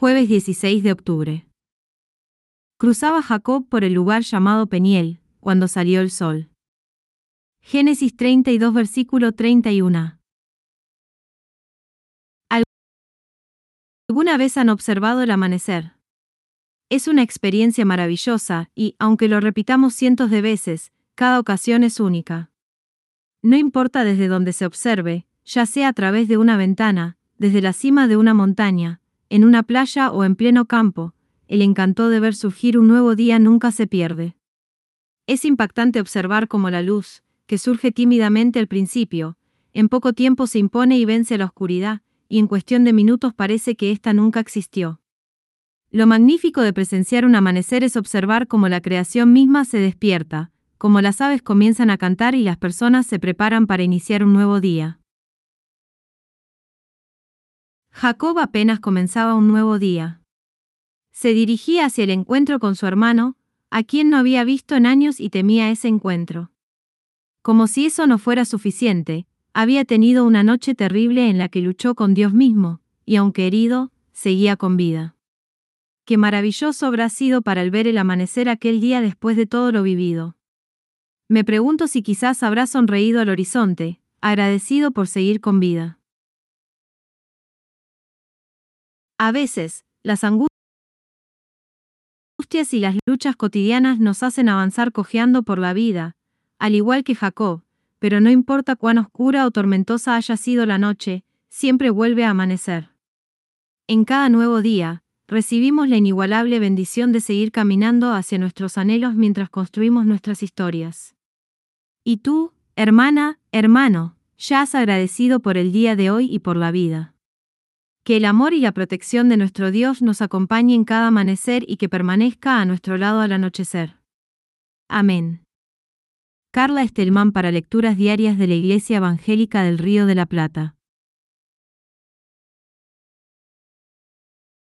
Jueves 16 de octubre. Cruzaba Jacob por el lugar llamado Peniel, cuando salió el sol. Génesis 32 versículo 31. ¿Alguna vez han observado el amanecer? Es una experiencia maravillosa y, aunque lo repitamos cientos de veces, cada ocasión es única. No importa desde donde se observe, ya sea a través de una ventana, desde la cima de una montaña, en una playa o en pleno campo, el encanto de ver surgir un nuevo día nunca se pierde. Es impactante observar cómo la luz, que surge tímidamente al principio, en poco tiempo se impone y vence la oscuridad, y en cuestión de minutos parece que ésta nunca existió. Lo magnífico de presenciar un amanecer es observar cómo la creación misma se despierta, cómo las aves comienzan a cantar y las personas se preparan para iniciar un nuevo día. Jacob apenas comenzaba un nuevo día. Se dirigía hacia el encuentro con su hermano, a quien no había visto en años y temía ese encuentro. Como si eso no fuera suficiente, había tenido una noche terrible en la que luchó con Dios mismo, y aunque herido, seguía con vida. Qué maravilloso habrá sido para él ver el amanecer aquel día después de todo lo vivido. Me pregunto si quizás habrá sonreído al horizonte, agradecido por seguir con vida. A veces, las angustias y las luchas cotidianas nos hacen avanzar cojeando por la vida, al igual que Jacob, pero no importa cuán oscura o tormentosa haya sido la noche, siempre vuelve a amanecer. En cada nuevo día, recibimos la inigualable bendición de seguir caminando hacia nuestros anhelos mientras construimos nuestras historias. Y tú, hermana, hermano, ya has agradecido por el día de hoy y por la vida. Que el amor y la protección de nuestro Dios nos acompañe en cada amanecer y que permanezca a nuestro lado al anochecer. Amén. Carla Estelman para lecturas diarias de la Iglesia Evangélica del Río de la Plata.